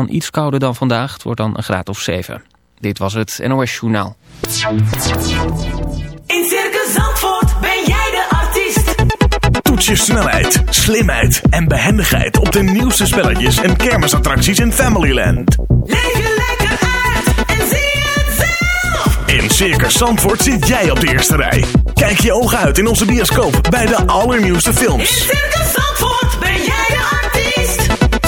Dan iets kouder dan vandaag. Het wordt dan een graad of 7. Dit was het NOS Journaal. In Circus Zandvoort ben jij de artiest. Toets je snelheid, slimheid en behendigheid op de nieuwste spelletjes en kermisattracties in Familyland. Leef je lekker uit en zie het zelf. In Circus Zandvoort zit jij op de eerste rij. Kijk je ogen uit in onze bioscoop bij de allernieuwste In films. Circus Zandvoort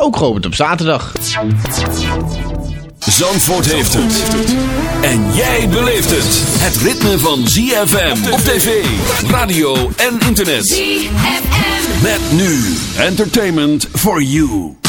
ook geopend op zaterdag. Zandvoort heeft het. En jij beleeft het. Het ritme van ZFM op tv, radio en internet. ZFM. Met nu Entertainment for You.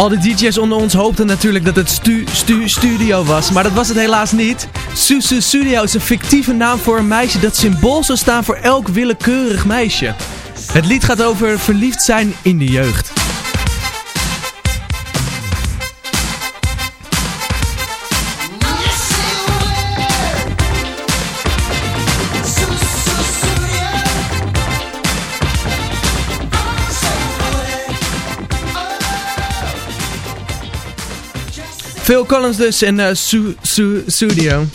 Al de DJ's onder ons hoopten natuurlijk dat het stu, stu, studio was, maar dat was het helaas niet. Susu Studio is een fictieve naam voor een meisje dat symbool zou staan voor elk willekeurig meisje. Het lied gaat over verliefd zijn in de jeugd. Phil Collins dus en eh Su Su Studio.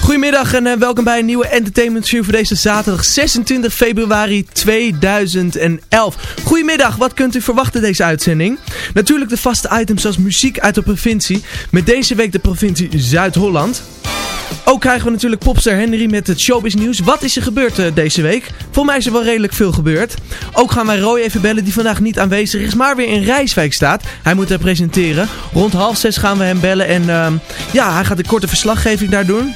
Goedemiddag en eh, welkom bij een nieuwe Entertainment Show voor deze zaterdag 26 februari 2011. Goedemiddag, wat kunt u verwachten deze uitzending? Natuurlijk de vaste items zoals muziek uit de provincie. Met deze week de provincie Zuid-Holland. Ook krijgen we natuurlijk popster Henry met het showbiz nieuws. Wat is er gebeurd eh, deze week? Volgens mij is er wel redelijk veel gebeurd. Ook gaan wij Roy even bellen die vandaag niet aanwezig is, maar weer in Rijswijk staat. Hij moet er presenteren. Rond half zes gaan we hem bellen en ehm, ja, hij gaat een korte verslaggeving daar doen.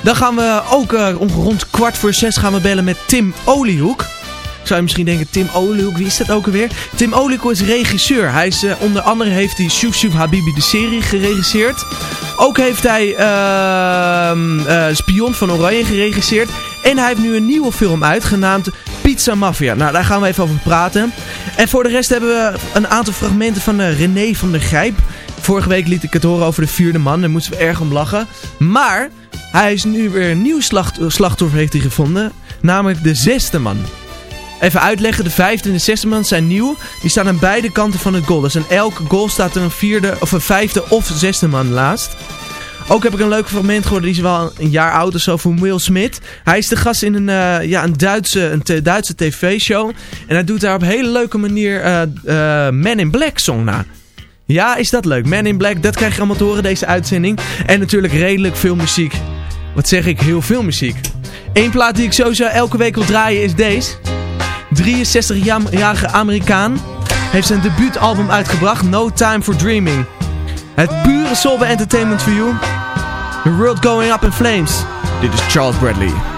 Dan gaan we ook om rond kwart voor zes gaan we bellen met Tim Oliehoek. Zou je misschien denken, Tim Oliehoek, wie is dat ook alweer? Tim Oliehoek is regisseur. Hij is, eh, onder andere heeft hij Shuf Shuf Habibi de serie geregisseerd. Ook heeft hij ehm, eh, Spion van Oranje geregisseerd. En hij heeft nu een nieuwe film uit, genaamd Pizza Mafia. Nou, daar gaan we even over praten. En voor de rest hebben we een aantal fragmenten van eh, René van der Gijp. Vorige week liet ik het horen over de vierde man. Daar moesten we erg om lachen. Maar hij is nu weer een nieuw slacht- slachtoffer heeft hij gevonden. Namelijk de zesde man. Even uitleggen, de vijfde en de zesde man zijn nieuw. Die staan aan beide kanten van het goal. Dus aan elke goal staat er een vierde, of een vijfde of zesde man naast. Ook heb ik een leuk fragment gehoord, die is wel een jaar oud of zo, van Will Smith. Hij is de gast in een, eh, ja, een Duitse, een Duitse tv-show. En hij doet daar op een hele leuke manier eh, Man in Black song na. Ja, is dat leuk. Man in Black, dat krijg je allemaal te horen deze uitzending. En natuurlijk redelijk veel muziek. Wat zeg ik, heel veel muziek. Eén plaat die ik sowieso elke week wil draaien is deze. 63-jarige Amerikaan heeft zijn debuutalbum uitgebracht, No Time for Dreaming. Het pure soul entertainment for you. The world going up in flames. Dit is Charles Bradley.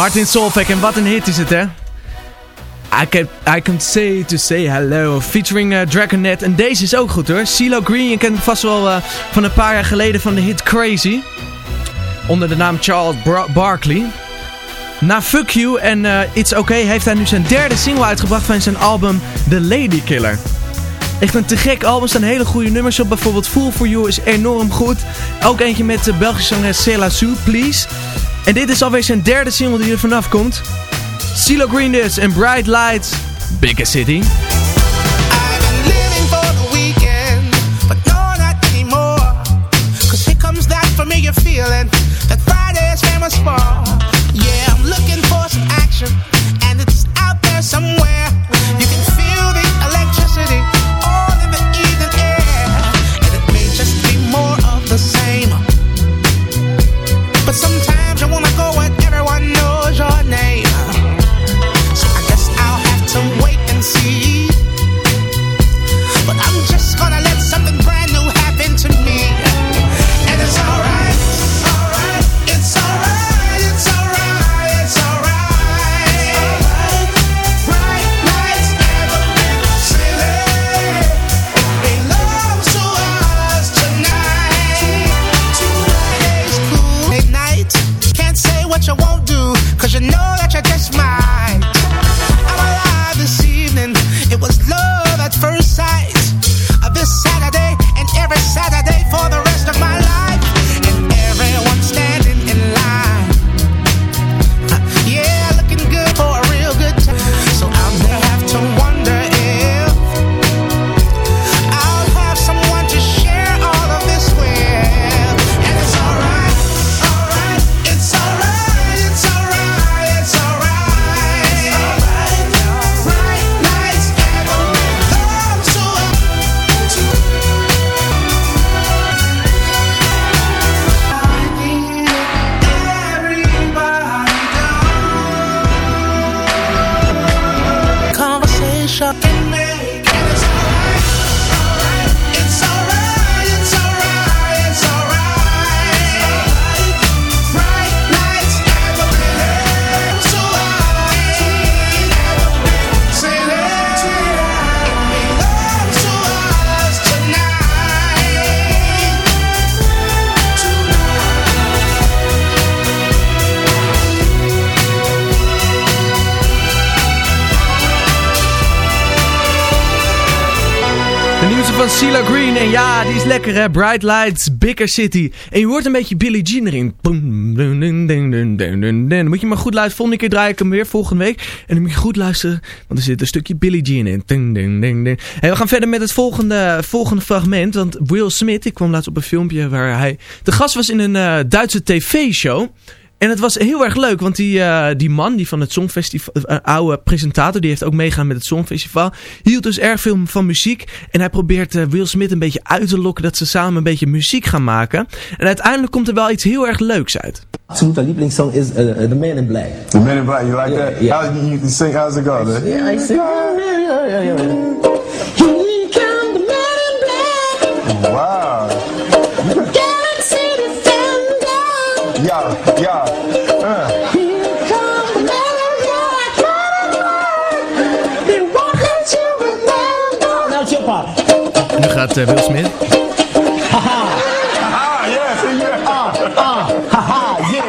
Martin Solveig en wat een hit is het hè. I can, I can say to say hello. Featuring uh, Dragonet. En deze is ook goed hoor. CeeLo Green, je kent hem vast wel eh, van een paar jaar geleden van de hit Crazy. Onder de naam Charles Barkley. Na Fuck You en uh, It's Okay heeft hij nu zijn derde single uitgebracht van zijn album The Lady Killer. Echt een te gek album, staan hele goede nummers op. Bijvoorbeeld Fool For You is enorm goed. Ook eentje met de Belgische zanger Céla Sue, Please. En dit is alweer zijn derde single die er vanaf komt. Silo Green dus en Bright Lights, Bigger City. Van CeeLo Green. En ja, die is lekker hè. Bright Lights, Bigger City. En je hoort een beetje Billie Jean erin. Dan moet je maar goed luisteren. Volgende keer draai ik hem weer volgende week. En dan moet je goed luisteren. Want er zit een stukje Billie Jean in. En we gaan verder met het volgende, volgende fragment. Want Will Smith, ik kwam laatst op een filmpje waar hij de gast was in een eh, Duitse tv-show. En het was heel erg leuk, want die, eh, die man die van het Songfestival, eh, oude presentator, die heeft ook meegaan met het Songfestival, hield dus erg veel van muziek. En hij probeert eh, Will Smith een beetje uit te lokken dat ze samen een beetje muziek gaan maken. En uiteindelijk komt er wel iets heel erg leuks uit. absolute Lieblingssong is The Man in Black. The Men in Black, you like Yeah, that? yeah. How, you, can sing, how's it go? man? Yeah, I see. Yeah, yeah, yeah, yeah. Gaat eh, Smith. Ah, yeah. Ah, ah, haha, yeah.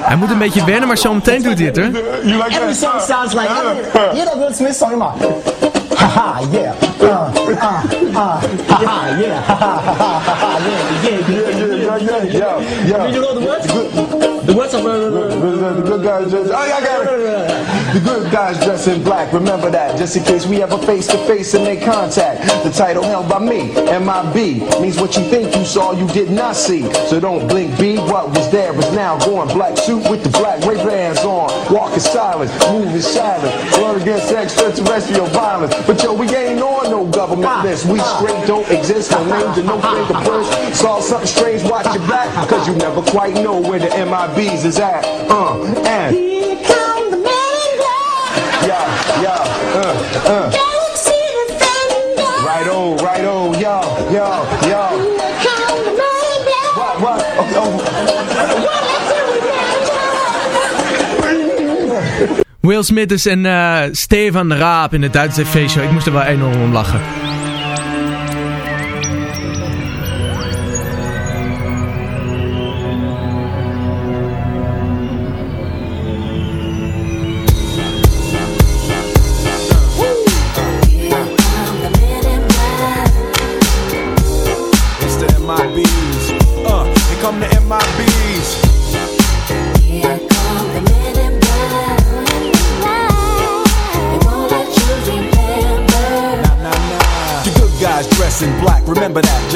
Hij moet een beetje wennen, maar zo meteen doet hij het like Every song sounds like you know Will Smith song, man. Haha, yeah. Uh, uh, uh, haha, yeah. Haha, haha, haha, yeah, yeah, yeah. yeah, yeah, yeah, yeah, yeah. Did you know the words? The words of uh, The, the good guys dress. Oh, yeah, I got it. The good guys dress in black. Remember that, just in case we ever face to face and make contact. The title held by me, MIB, means what you think you saw, you did not see. So don't blink, B. What was there is now gone. Black suit with the black ray bands on. Walking silent, moving silent. in silence. Word against extraterrestrial violence. But yo, we ain't on no government list. We straight don't exist. No names and no fingerprints. Saw something strange, watch your back. Cause you never quite know where the MIBs is at. Uh, and. Here come the man in black. Yeah, yeah, uh, uh. Galaxy defender. Right on, right on, yo, yo, yo. Here come the man in black. What, what? Oh, oh. Will Smith dus en eh Stefan Raap in de Duitse tv-show. Ik moest er wel enorm om lachen.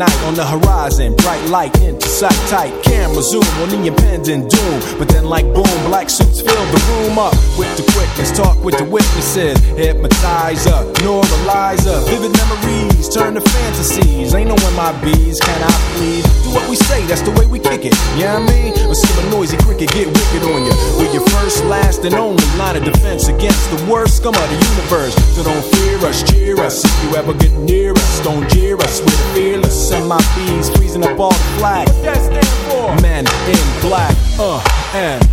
Of on the horizon, bright light into sight tight. Camera zoom on the impending doom. But then, like boom, black suits fill the room up with the quickness. Talk with the witnesses, hypnotizer, neuralizer. Vivid memories turn to fantasies. Ain't no MIBs, can I please? Do what we say, that's the way we kick it. Yeah, you know I mean? Or see a noisy cricket get wicked on you. We're your first, last, and only line of defense against the worst scum of the universe. So don't fear us, cheer us. If you ever get near us, don't jeer us. We're fearless. MIBs freezing up all the flag. What that stand for? Men in black. Uh, and.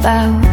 About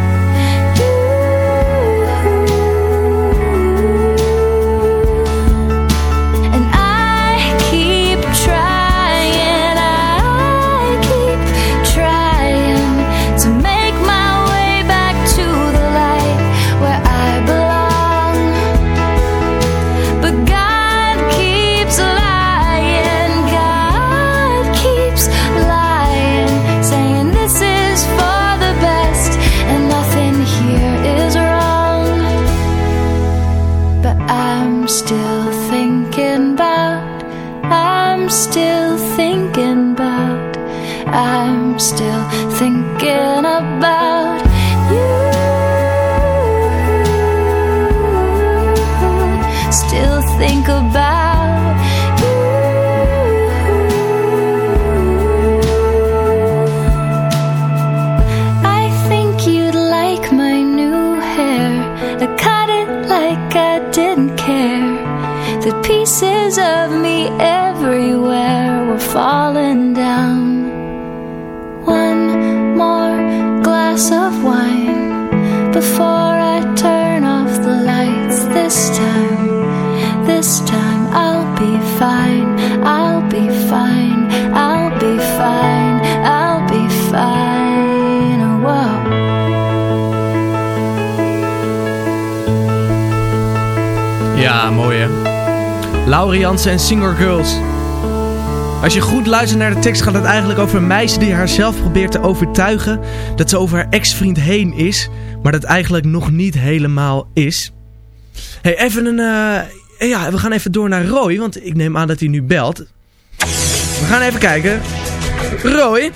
Ja, mooi hè. Laurie Jansen en Singer Girls. Als je goed luistert naar de tekst gaat het eigenlijk over een meisje die haarzelf probeert te overtuigen dat ze over haar ex-vriend heen is, maar dat eigenlijk nog niet helemaal is. Hey, even een... eh, ja, we gaan even door naar Roy, want ik neem aan dat hij nu belt. We gaan even kijken. Roy?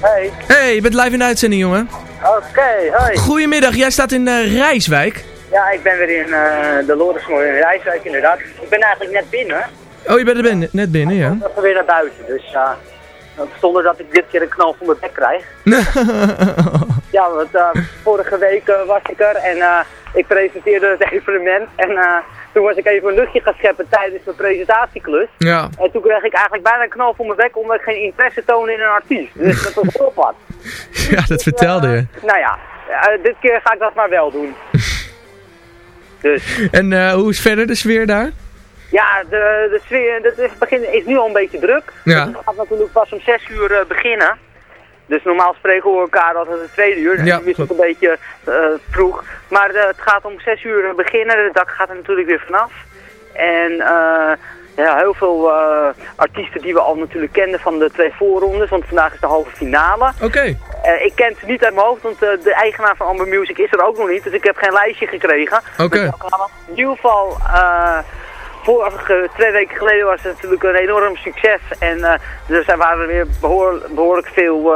Hey. Hey, je bent live in de uitzending, jongen. Oké, hoi. Goedemiddag, jij staat in eh, Rijswijk. Ja, ik ben weer in eh, de Lorentsmoor in Rijswijk inderdaad. Ik ben eigenlijk net binnen. Oh, je bent er ben- net binnen, ja. Ik ben weer naar buiten, dus ja. zonder dat ik dit keer een knal van mijn bek krijg. Ja, want eh, vorige week eh, was ik er en ik presenteerde het evenement. En toen was ik even een luchtje gaan scheppen tijdens mijn presentatieklus. Ja. En toen kreeg ik eigenlijk bijna een knal voor mijn bek omdat ik geen interesse toonde in een artiest. Dus dat was heel wat. Ja, dat vertelde je. Nou ja, dit keer ga ik dat maar wel doen. Dus En eh, hoe is verder de sfeer daar? ja, de, de sfeer het is, begin, is nu al een beetje druk. Ja. Het gaat natuurlijk pas om 6 uur eh, beginnen. Dus normaal spreken we elkaar altijd het tweede uur. En Ja, nu is het een beetje eh, vroeg. Maar het gaat om 6 uur beginnen. De dak gaat er natuurlijk weer vanaf. En ja, heel veel eh, artiesten die we al natuurlijk kenden van de twee voorrondes. Want vandaag is de halve finale. Oké. Eh, ik ken ze niet uit mijn hoofd, want eh, de eigenaar van Amber Music is er ook nog niet. Dus ik heb geen lijstje gekregen. Oké. Namen. In ieder geval, vorige twee weken geleden was het natuurlijk een enorm succes. En dus er waren weer behoor- behoorlijk veel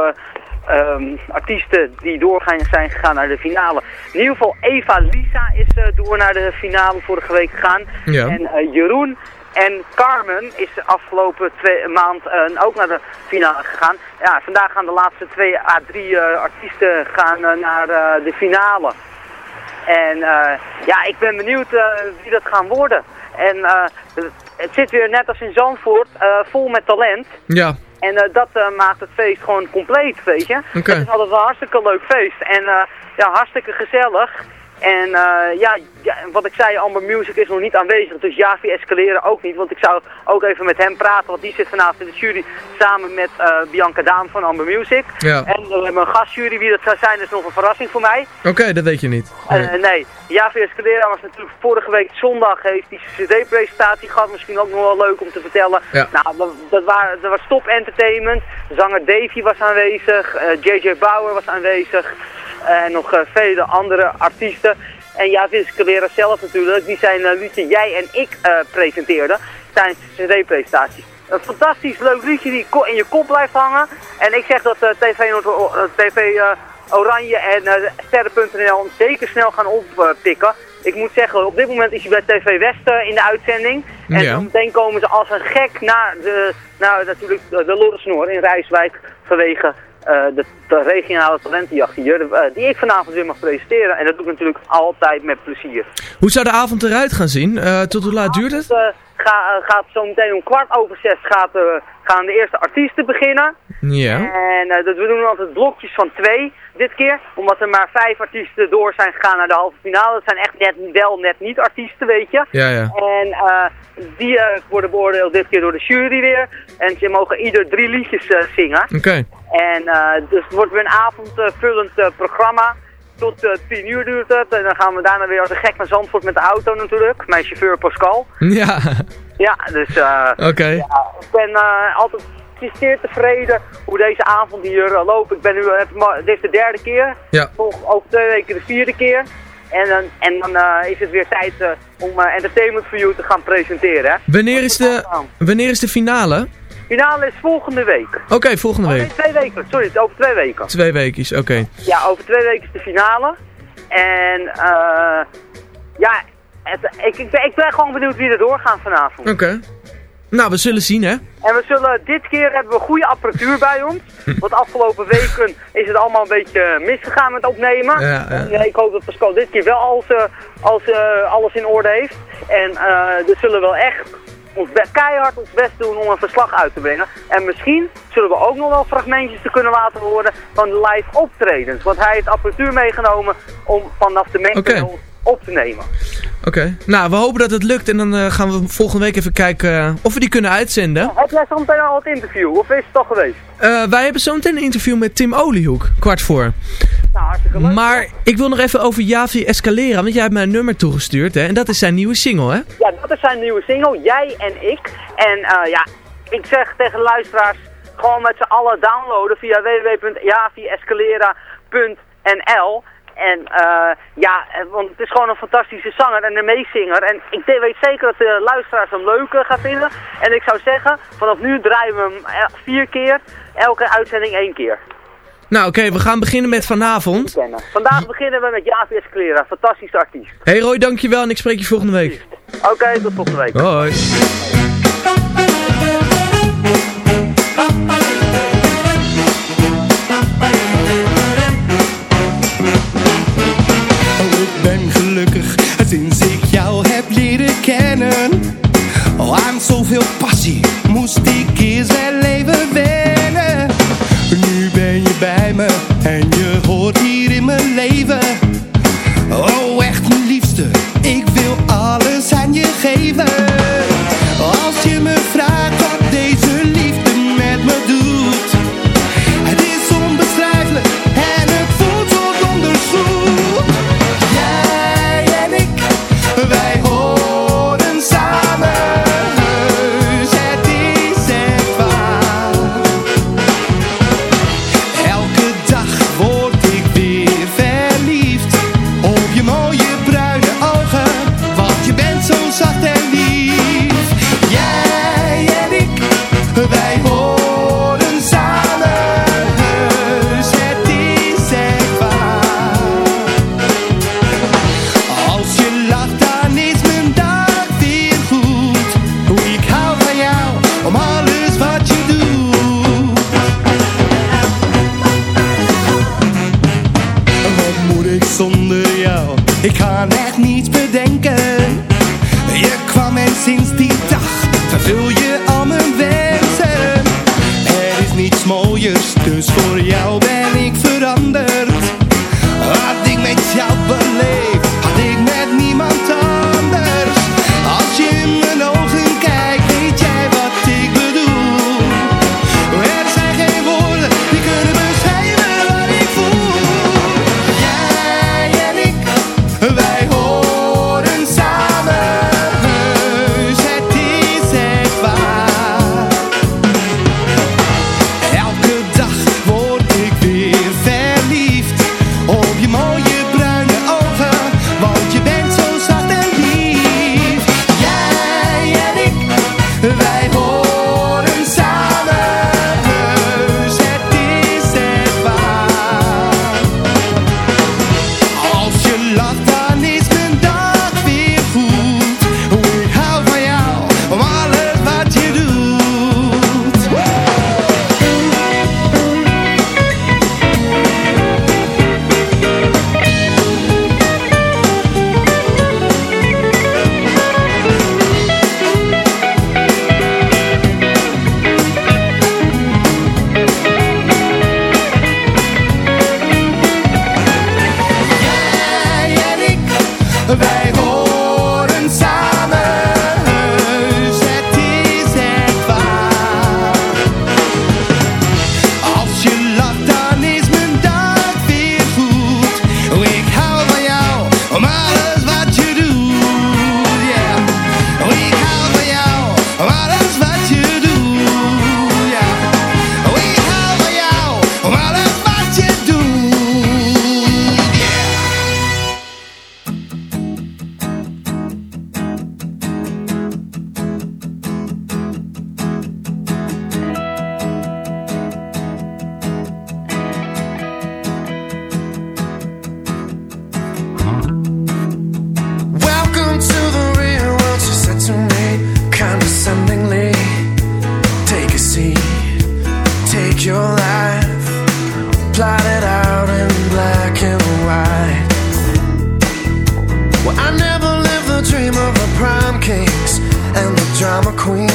eh, ehm, artiesten die doorgaan zijn gegaan naar de finale. In ieder geval Eva Lisa is door naar de finale vorige week gegaan. Ja. En Jeroen en Carmen is de afgelopen twee, maand eh, ook naar de finale gegaan. Ja, vandaag gaan de laatste twee à drie eh, artiesten gaan, eh, naar de finale. En ja, ik ben benieuwd wie dat gaan worden. En het- zit weer net als in Zandvoort, vol met talent. Ja. En dat maakt het feest gewoon compleet, weet je. Oké. Het is altijd een hartstikke leuk feest. En ja, hartstikke gezellig. En eh, ja, ja, wat ik zei, Amber Music is nog niet aanwezig. Dus Javi Escaleren ook niet. Want ik zou ook even met hem praten. Want die zit vanavond in de jury samen met eh, Bianca Daam van Amber Music. Ja. En we hebben een gastjury. Wie dat zou zijn is nog een verrassing voor mij. Oké, dat weet je niet. Eh, Nee. nee, Javi Escalera was natuurlijk vorige week zondag heeft die cd-presentatie gehad. Misschien ook nog wel leuk om te vertellen. Ja. Nou, dat, dat, waren, dat was top entertainment. Zanger Davy was aanwezig, JJ Bauer was aanwezig. Eh, En nog eh, vele andere artiesten. En Javi Escalera zelf natuurlijk, die zijn uh, liedje Jij en Ik eh, presenteerde tijdens de cd-presentatie. Een fantastisch leuk liedje die in je kop blijft hangen. En ik zeg dat eh, TV, eh, TV eh, Oranje en eh, Sterren.nl zeker snel gaan oppikken. Ik moet zeggen, op dit moment is hij bij TV West eh, in de uitzending. En Ja. meteen komen ze als een gek naar, de, naar natuurlijk de, Lorensnoor in Rijswijk vanwege eh, de, de regionale talentenjacht hier, eh, die ik vanavond weer mag presenteren. En dat doe ik natuurlijk altijd met plezier. Hoe zou de avond eruit gaan zien? Eh, tot hoe laat duurt het? Ga, eh, gaat zo meteen om kwart over zes gaat, eh, gaan de eerste artiesten beginnen. Ja. En eh, dat, we doen altijd blokjes van twee dit keer. Omdat er maar vijf artiesten door zijn gegaan naar de halve finale. Dat zijn echt net, wel net niet artiesten, weet je. Ja, ja. En die worden beoordeeld dit keer door de jury weer. En ze mogen ieder drie liedjes zingen. Oké. En dus het wordt weer een avondvullend programma. Tot eh, tien uur duurt het. En dan gaan we daarna weer als een gek naar Zandvoort met de auto natuurlijk. Mijn chauffeur Pascal. Ja. Ja, dus eh, Oké. ja, ik ben eh, altijd zeer tevreden hoe deze avond hier loopt. Ik ben nu, ma- dit is de derde keer. Ja. Volg over twee weken de vierde keer. En, dan en dan is het weer tijd om Entertainment for You te gaan presenteren. Wanneer is de, wanneer is de finale? Finale is volgende week. Oké, volgende Oh, week. nee, twee weken. Sorry, het is over twee weken. Twee weekjes, oké. Ja, over twee weken is de finale. En eh ja, het, ik, ik, ben, ik ben gewoon benieuwd wie er doorgaan vanavond. Oké. Nou, we zullen zien, hè? En we zullen, dit keer hebben we goede apparatuur bij ons. Want afgelopen weken is het allemaal een beetje misgegaan met opnemen. Ja, ja. En, ik hoop dat Pascal dit keer wel alles, eh, als, eh, alles in orde heeft. En eh dus zullen we wel echt ons keihard ons best doen om een verslag uit te brengen. En misschien zullen we ook nog wel fragmentjes te kunnen laten horen van live optredens. Want hij heeft apparatuur meegenomen om vanaf de mengpaneel op te nemen. Oké. Nou, we hopen dat het lukt en dan eh, gaan we volgende week even kijken eh, of we die kunnen uitzenden. Heb jij zo meteen al het interview? Of is het al geweest? Eh, wij hebben zo meteen een interview met Tim Oliehoek, kwart voor. Nou, maar ik wil nog even over Javi Escalera, want jij hebt mij een nummer toegestuurd hè? En dat is zijn nieuwe single hè? Ja, dat is zijn nieuwe single, Jij en ik. En eh, ja, ik zeg tegen de luisteraars, gewoon met z'n allen downloaden via www.javiescalera.nl. En eh, ja, want het is gewoon een fantastische zanger en een meezinger. En ik weet zeker dat de luisteraars hem leuk gaan vinden. En ik zou zeggen, vanaf nu draaien we hem eh, vier keer, elke uitzending één keer. Nou oké, we gaan beginnen met vanavond. Vandaag beginnen we met Javi Esclera, fantastisch actief. Hey Roy, dankjewel en ik spreek je volgende week. Oké, tot volgende week. Hoi.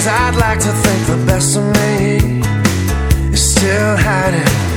I'd like to think the best of me is still hiding.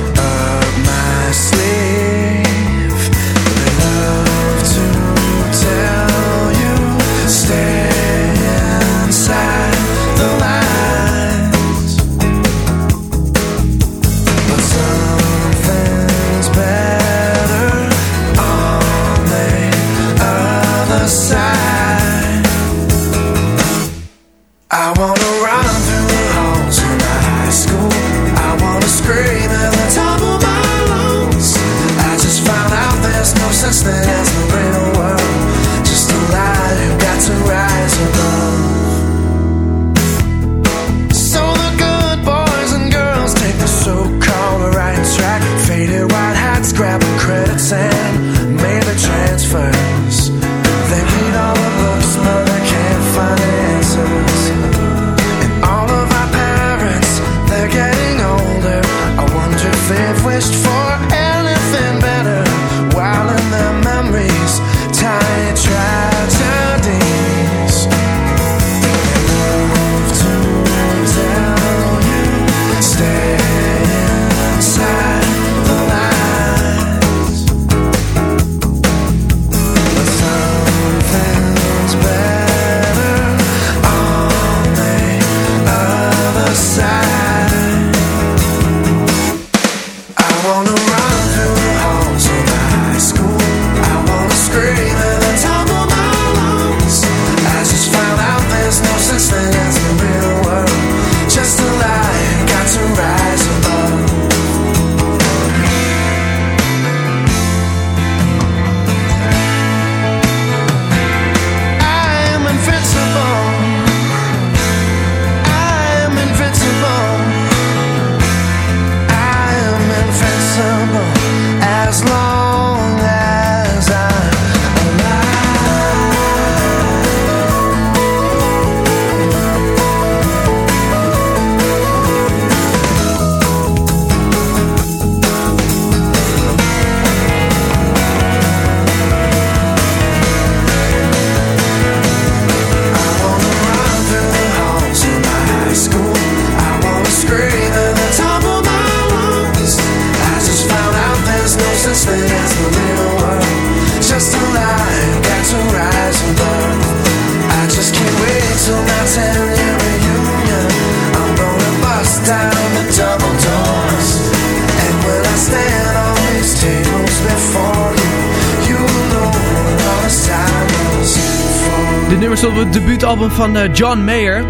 van eh, John Mayer.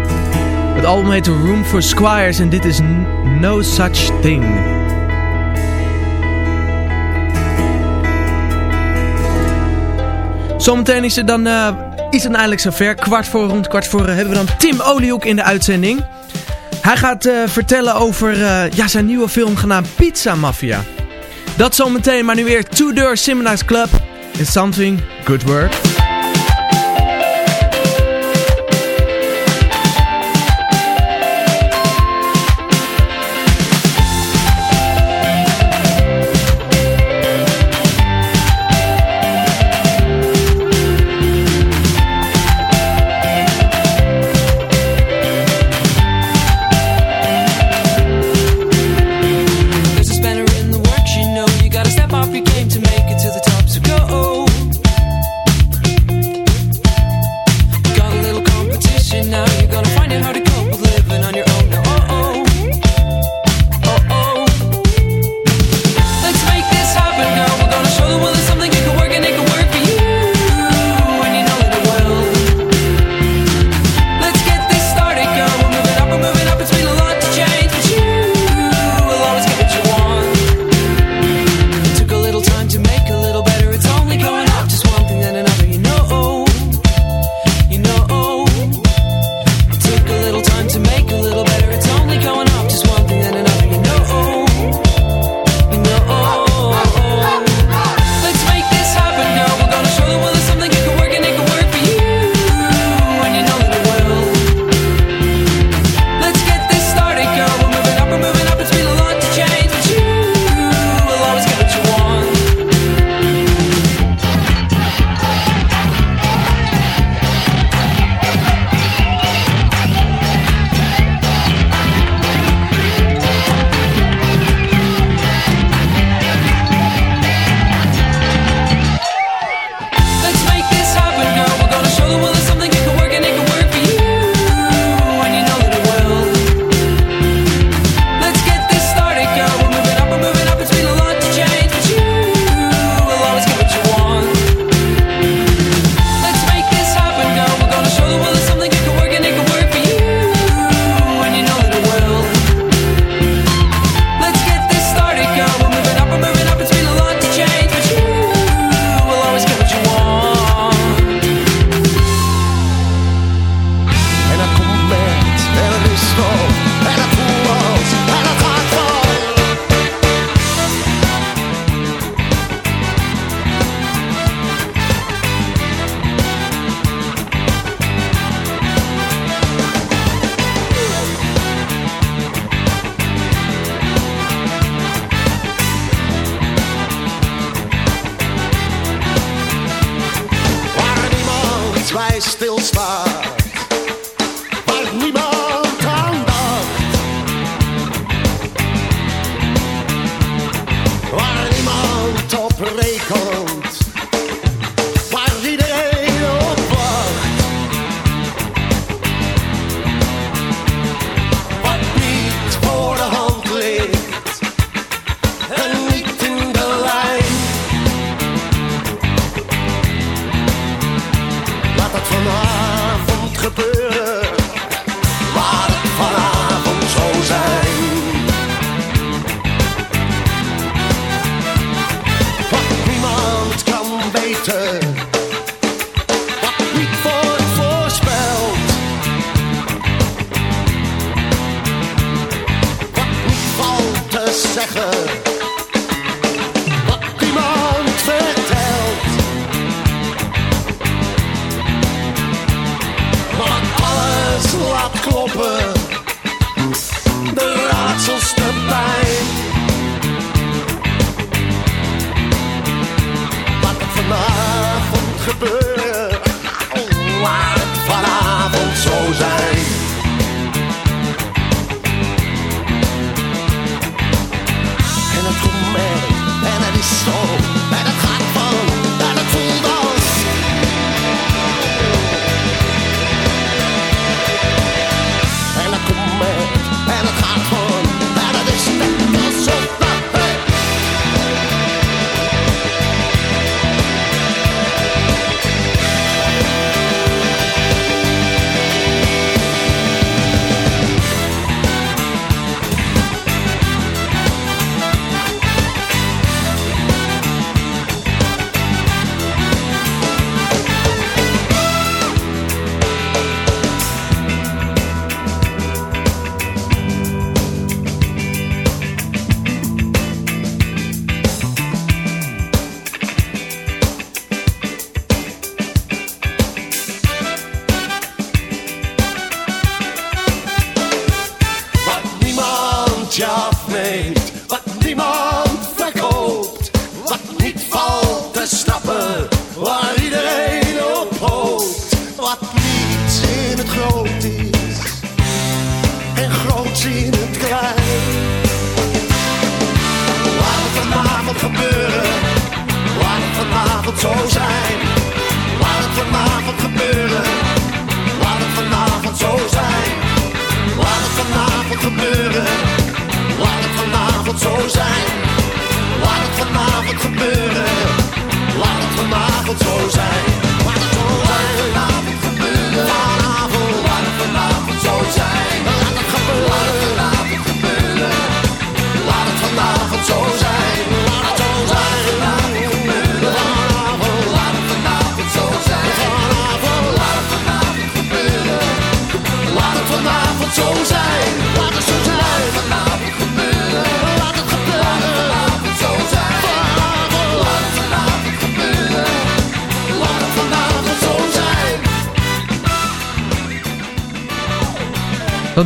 Het album heet Room for Squires en dit is No Such Thing. Zometeen is het dan iets is het nou eindelijk zover. Kwart voor rond kwart voor eh, hebben we dan Tim Oliehoek in de uitzending. Hij gaat vertellen over ja, zijn nieuwe film genaamd Pizza Mafia. Dat zometeen, maar nu weer Two Door Simona's Club. Is something good work.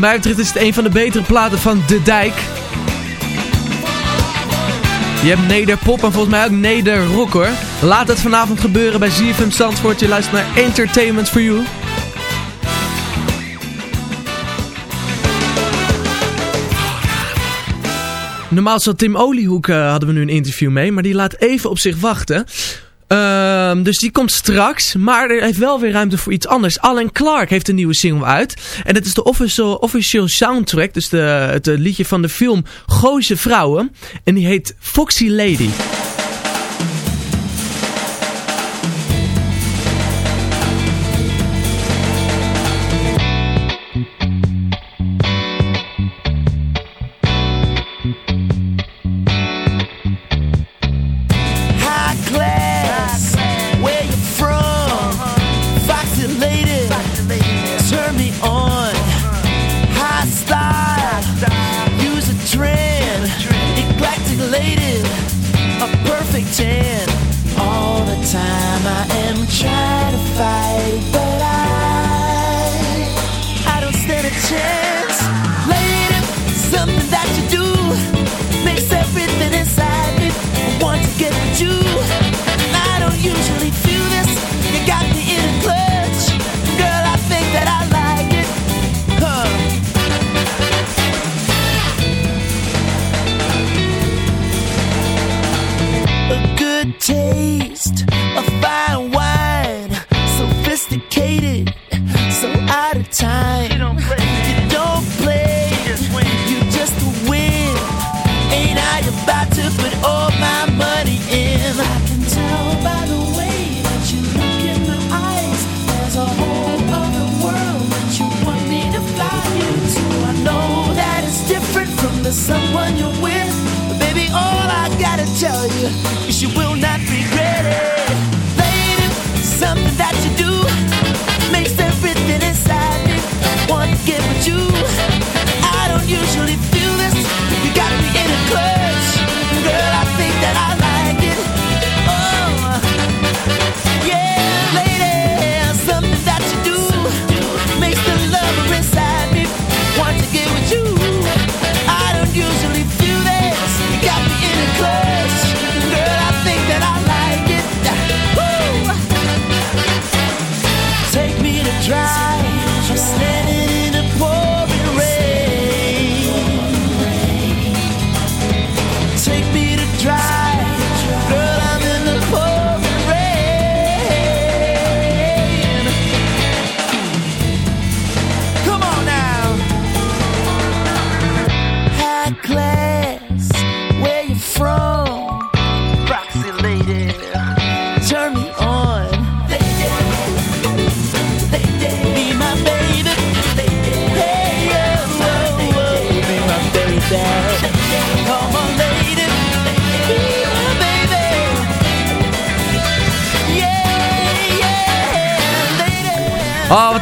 Mij betreft is het een van de betere platen van De Dijk. Je hebt nederpop en volgens mij ook nederrock hoor. Laat het vanavond gebeuren bij ZFM Zandvoort. Je luistert naar Entertainment for You. Normaal zou Tim Oliehoek eh, hadden we nu een interview mee, maar die laat even op zich wachten. Ehm, dus die komt straks, maar er heeft wel weer ruimte voor iets anders. Alan Clark heeft een nieuwe single uit. En dat is de official, official soundtrack, dus de, het liedje van de film Gooise Vrouwen. En die heet Foxy Lady.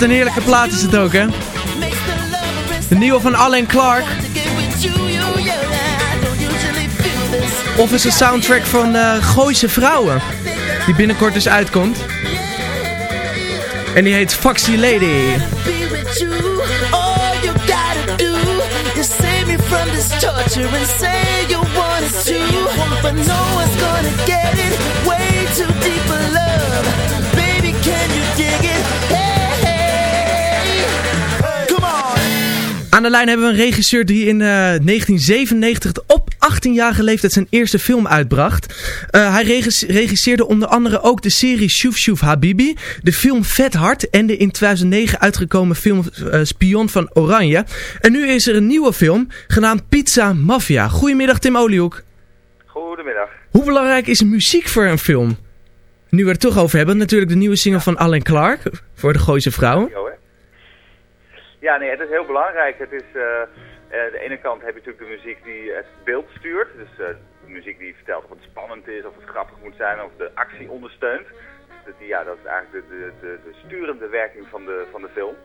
Een heerlijke plaat is het ook, hè? De nieuwe van Alan Clark. Of is een soundtrack van eh Gooise Vrouwen. Die binnenkort dus uitkomt. En die heet Foxy Lady. Aan de lijn hebben we een regisseur die in eh, 1997 op 18-jarige leeftijd zijn eerste film uitbracht. Eh, hij regis- regisseerde onder andere ook de serie Shuf Shuf Habibi, de film Vet Hart en de in 2009 uitgekomen film eh, Spion van Oranje. En nu is er een nieuwe film genaamd Pizza Mafia. Goedemiddag Tim Oliehoek. Goedemiddag. Hoe belangrijk is muziek voor een film? Nu we het toch over hebben, natuurlijk de nieuwe single van Alan Clark voor de Gooise Vrouwen. Ja, nee, het is heel belangrijk. Het is, eh, eh, aan de ene kant heb je natuurlijk de muziek die het beeld stuurt. Dus eh, de muziek die vertelt of het spannend is, of het grappig moet zijn, of de actie ondersteunt. Dat, die- ja, dat is eigenlijk de, de, de, de sturende werking van de, van de film.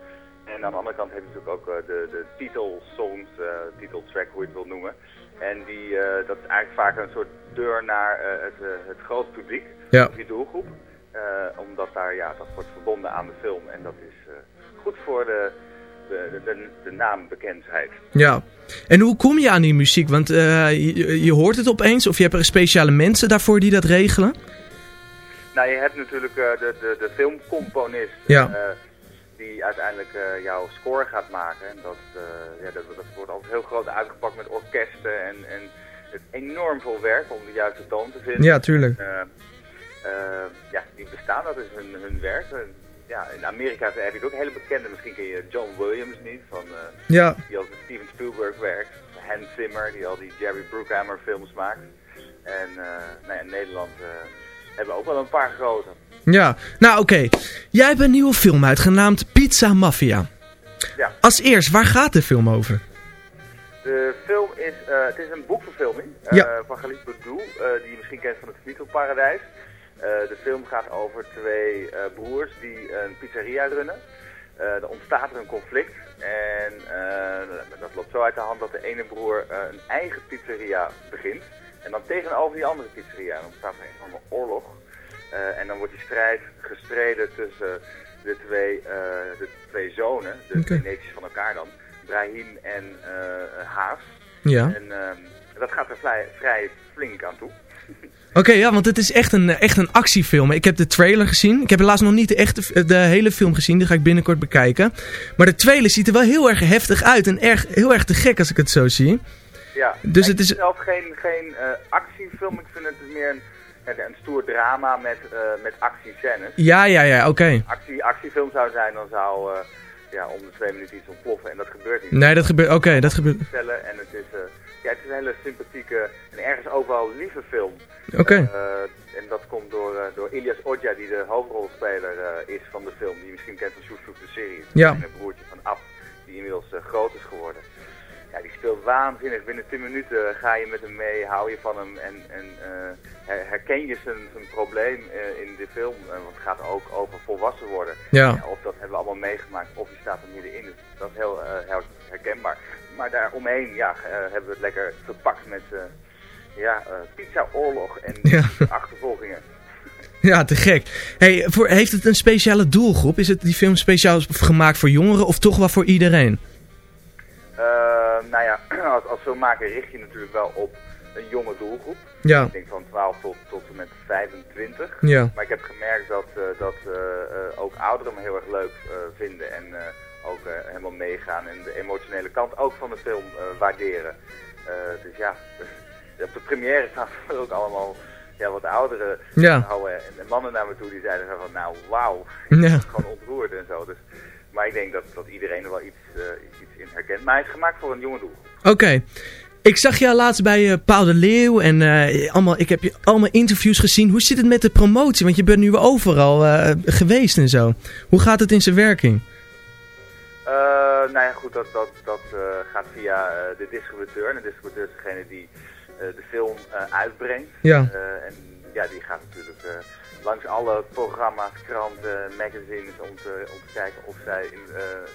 En aan de andere kant heb je natuurlijk ook eh, de, de titelsongs, titeltrack, hoe je het wil noemen. En die, dat is eigenlijk vaak een soort deur naar het, het grote publiek, Ja. of je doelgroep. Omdat daar, ja, dat wordt verbonden aan de film. En dat is goed voor de, de, de, de naambekendheid. Ja. En hoe kom je aan die muziek? Want eh, je, je hoort het opeens of je hebt er speciale mensen daarvoor die dat regelen? Nou, je hebt natuurlijk eh, de, de, de filmcomponist Ja. eh, die uiteindelijk eh, jouw score gaat maken. En dat, eh, ja, dat, dat wordt altijd heel groot uitgepakt met orkesten en, en het enorm veel werk om de juiste toon te vinden. Ja, tuurlijk. Eh, eh, ja, die bestaan, dat is hun, hun werk. Ja, in Amerika heb je ook hele bekende, misschien ken je John Williams niet, van, eh, Ja. die ook met Steven Spielberg werkt. Hans Zimmer, die al die Jerry Bruckheimer films maakt. En eh, nou ja, in Nederland eh, hebben we ook wel een paar grote. Ja, nou oké. Jij hebt een nieuwe film uit, genaamd Pizza Mafia. Ja. Als eerst, waar gaat de film over? De film is, eh, het is een boekverfilming Ja. van Khalid Boudou, die je misschien kent van het Vnietelparadijs. Eh de film gaat over twee eh, broers die een pizzeria runnen. Eh, er ontstaat er een conflict en eh, dat loopt zo uit de hand dat de ene broer eh, een eigen pizzeria begint. En dan tegenover die andere pizzeria dan ontstaat er een enorme oorlog. Eh, en dan wordt die strijd gestreden tussen de twee, eh, de twee zonen, de twee neefjes van elkaar dan, Brahim en eh Haas. Ja. En ehm, dat gaat er vrij, vrij flink aan toe. Oké, ja, want het is echt een, echt een actiefilm. Ik heb de trailer gezien. Ik heb helaas nog niet de, echte, de hele film gezien. Die ga ik binnenkort bekijken. Maar de trailer ziet er wel heel erg heftig uit. En erg, heel erg te gek als ik het zo zie. Ja, Dus het is- zelf geen, geen eh, actiefilm. Ik vind het meer een, een, een stoer drama met, eh met actiescènes. Ja, ja, ja, oké. Actie, actiefilm zou zijn, dan zou eh, ja, om de twee minuten iets ontploffen. En dat gebeurt niet. Nee, dat gebeurt- oké, dat gebeurt- En het is, eh, ja, het is een hele sympathieke en ergens ook wel lieve film. Oké. Eh, en dat komt door, eh, door Ilias Odja, die de hoofdrolspeler eh, is van de film. Die je misschien kent van Shoes de serie. Ja. En een broertje van Af, die inmiddels groot is geworden. Ja, die speelt waanzinnig. Binnen 10 minuten ga je met hem mee, hou je van hem en, en her- herken je zijn, zijn probleem in de film. Want het gaat ook over volwassen worden. Ja. of dat hebben we allemaal meegemaakt, of je staat er middenin. Dus dat is heel, heel herkenbaar. Maar daaromheen ja, eh, hebben we het lekker verpakt met eh, ja, eh, pizza-oorlog en Ja. achtervolgingen. Ja, te gek. Hey, voor, heeft het een speciale doelgroep? Is het die film speciaal gemaakt voor jongeren of toch wel voor iedereen? Eh, nou ja, als, als filmmaker richt je natuurlijk wel op een jonge doelgroep. Ja. Ik denk van 12 tot, tot en met 25. Ja. Maar ik heb gemerkt dat, dat ook ouderen me heel erg leuk vinden en ook eh, helemaal meegaan en de emotionele kant ook van de film eh, waarderen. Eh, dus ja, op de première staan er ook allemaal ja, wat oudere Ja. vrouwen en, en mannen naar me toe die zeiden van nou wauw, Ja. ik was gewoon ontroerd en zo. Dus, maar ik denk dat, dat iedereen er wel iets, iets in herkent. Maar hij is gemaakt voor een jonge doel. Oké. Ik zag jou laatst bij eh Paul de Leeuw en allemaal, ik heb je allemaal interviews gezien. Hoe zit het met de promotie? Want je bent nu overal geweest en zo. Hoe gaat het in zijn werking? Eh, nou ja, goed, dat, dat, dat eh, gaat via eh, de distributeur. En de distributeur is degene die de film uitbrengt. Ja. En ja, die gaat natuurlijk langs alle programma's, kranten, magazines om te, om te kijken of zij in,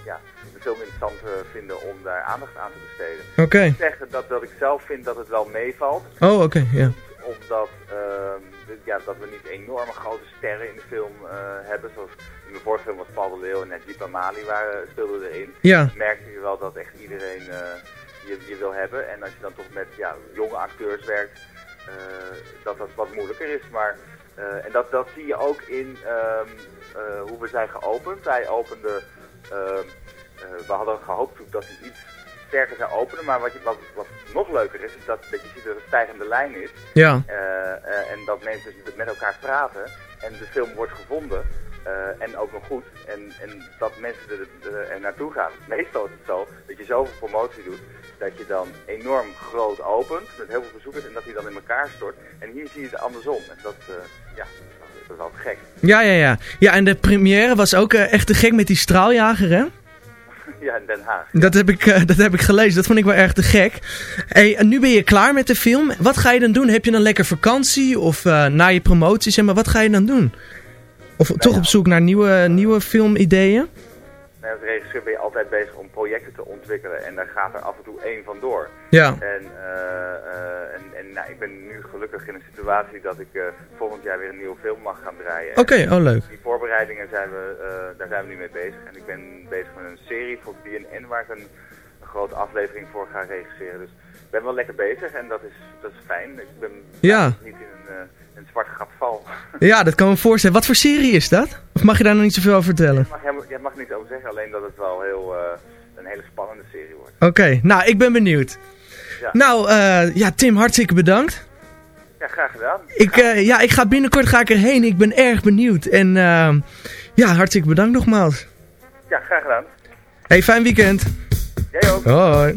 ja, de film interessant vinden om daar aandacht aan te besteden. Oké. Ik zeg dat, dat ik zelf vind dat het wel meevalt Oh, oké, ja. Omdat ehm, ja, dat we niet enorme grote sterren in de film eh, hebben. Zoals in de vorige film was Paul de Leeuw en Najib Amali waren, speelden erin. Ja. merkte je wel dat echt iedereen eh, je, je wil hebben. En als je dan toch met ja, jonge acteurs werkt, eh, dat dat wat moeilijker is. Maar, en dat, dat zie je ook in ehm, eh, hoe we zijn geopend. Wij openden, ehm, eh, we hadden gehoopt dat hij iets sterker zou openen. Maar wat, je, wat, wat nog leuker is, is dat, dat je ziet dat het een stijgende lijn is. Ja. Eh, eh, en dat mensen dus met elkaar praten en de film wordt gevonden. eh, en ook nog goed. En, en dat mensen er, er, er naartoe gaan. Meestal is het zo dat je zoveel promotie doet dat je dan enorm groot opent met heel veel bezoekers en dat die dan in elkaar stort. En hier zie je het andersom. En dat, ja, dat is wel gek. Ja, ja, ja. Ja, en de première was ook echt te gek met die straaljager, hè? Ja, in Den Haag. Dat heb, ik, eh, dat heb ik gelezen. Dat vond ik wel erg te gek. Hey, en nu ben je klaar met de film. Wat ga je dan doen? Heb je dan lekker vakantie? Of eh, na je promotie, zeg maar, wat ga je dan doen? Of toch op zoek naar nieuwe, nieuwe filmideeën? Nou, als regisseur ben je altijd bezig om projecten te ontwikkelen en daar gaat er af en toe één van door. Ja. En, eh, en, en nou, ik ben nu gelukkig in een situatie dat ik volgend jaar weer een nieuwe film mag gaan draaien. Oké, oh, leuk. Die voorbereidingen zijn we, daar zijn we nu mee bezig. En ik ben bezig met een serie voor BNN waar ik een, een grote aflevering voor ga regisseren. Dus ik ben wel lekker bezig en dat is, dat is fijn. Ik ben Ja. niet in een, eh, een zwart gat val. Ja, dat kan me voorstellen. Wat voor serie is dat? Of mag je daar nog niet zoveel over vertellen? Mag, jij, jij mag niet over zeggen, alleen dat het wel heel, eh, een hele spannende serie wordt. Oké, nou, ik ben benieuwd. Ja. Nou, eh, ja, Tim, hartstikke bedankt. Ja, graag gedaan. Ik, ja, ik ga binnenkort ga ik erheen. Ik ben erg benieuwd. En ja, hartstikke bedankt nogmaals. Ja, graag gedaan. Hey, fijn weekend. Jij ook. Hoi.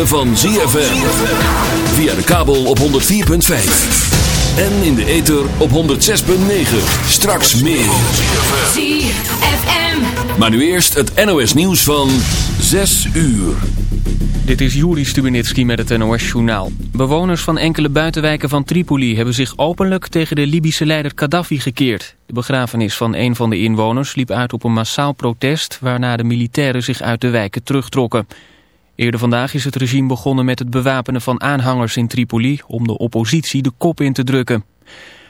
Ritme van ZFM. Via de kabel op 104.5. En in de ether op 106.9. Straks meer. ZFM. Maar nu eerst het NOS nieuws van 6 uur. Dit is Juri Stubenitski met het NOS-journaal. Bewoners van enkele buitenwijken van Tripoli hebben zich openlijk tegen de Libische leider Gaddafi gekeerd. De begrafenis van een van de inwoners liep uit op een massaal protest... waarna de militairen zich uit de wijken terugtrokken. Eerder vandaag is het regime begonnen met het bewapenen van aanhangers in Tripoli... om de oppositie de kop in te drukken.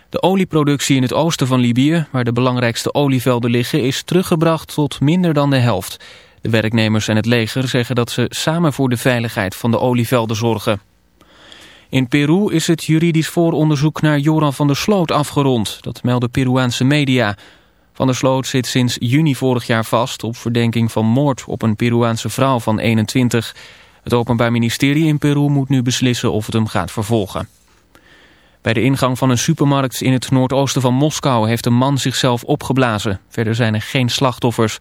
De olieproductie in het oosten van Libië, waar de belangrijkste olievelden liggen... is teruggebracht tot minder dan de helft... De werknemers en het leger zeggen dat ze samen voor de veiligheid van de olievelden zorgen. In Peru is het juridisch vooronderzoek naar Joran van der Sloot afgerond. Dat melden Peruaanse media. Van der Sloot zit sinds juni vorig jaar vast op verdenking van moord op een Peruaanse vrouw van 21. Het Openbaar Ministerie in Peru moet nu beslissen of het hem gaat vervolgen. Bij de ingang van een supermarkt in het noordoosten van Moskou heeft een man zichzelf opgeblazen. Verder zijn er geen slachtoffers.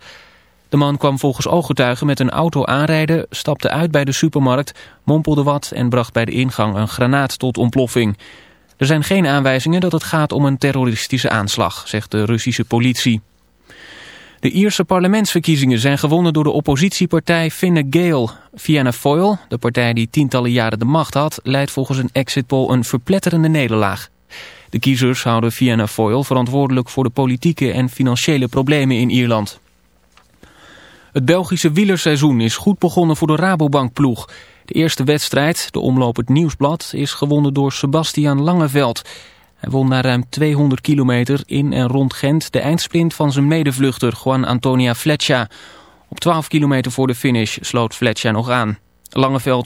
De man kwam volgens ooggetuigen met een auto aanrijden, stapte uit bij de supermarkt, mompelde wat en bracht bij de ingang een granaat tot ontploffing. Er zijn geen aanwijzingen dat het gaat om een terroristische aanslag, zegt de Russische politie. De Ierse parlementsverkiezingen zijn gewonnen door de oppositiepartij Fine Gael. Fianna Fáil, de partij die tientallen jaren de macht had, leidt volgens een exit poll een verpletterende nederlaag. De kiezers houden Fianna Fáil verantwoordelijk voor de politieke en financiële problemen in Ierland. Het Belgische wielerseizoen is goed begonnen voor de Rabobank-ploeg. De eerste wedstrijd, de omloop het Nieuwsblad, is gewonnen door Sebastian Langeveld. Hij won na ruim 200 kilometer in en rond Gent de eindsprint van zijn medevluchter Juan Antonia Fletcher. Op 12 kilometer voor de finish sloot Fletcher nog aan. Langeveld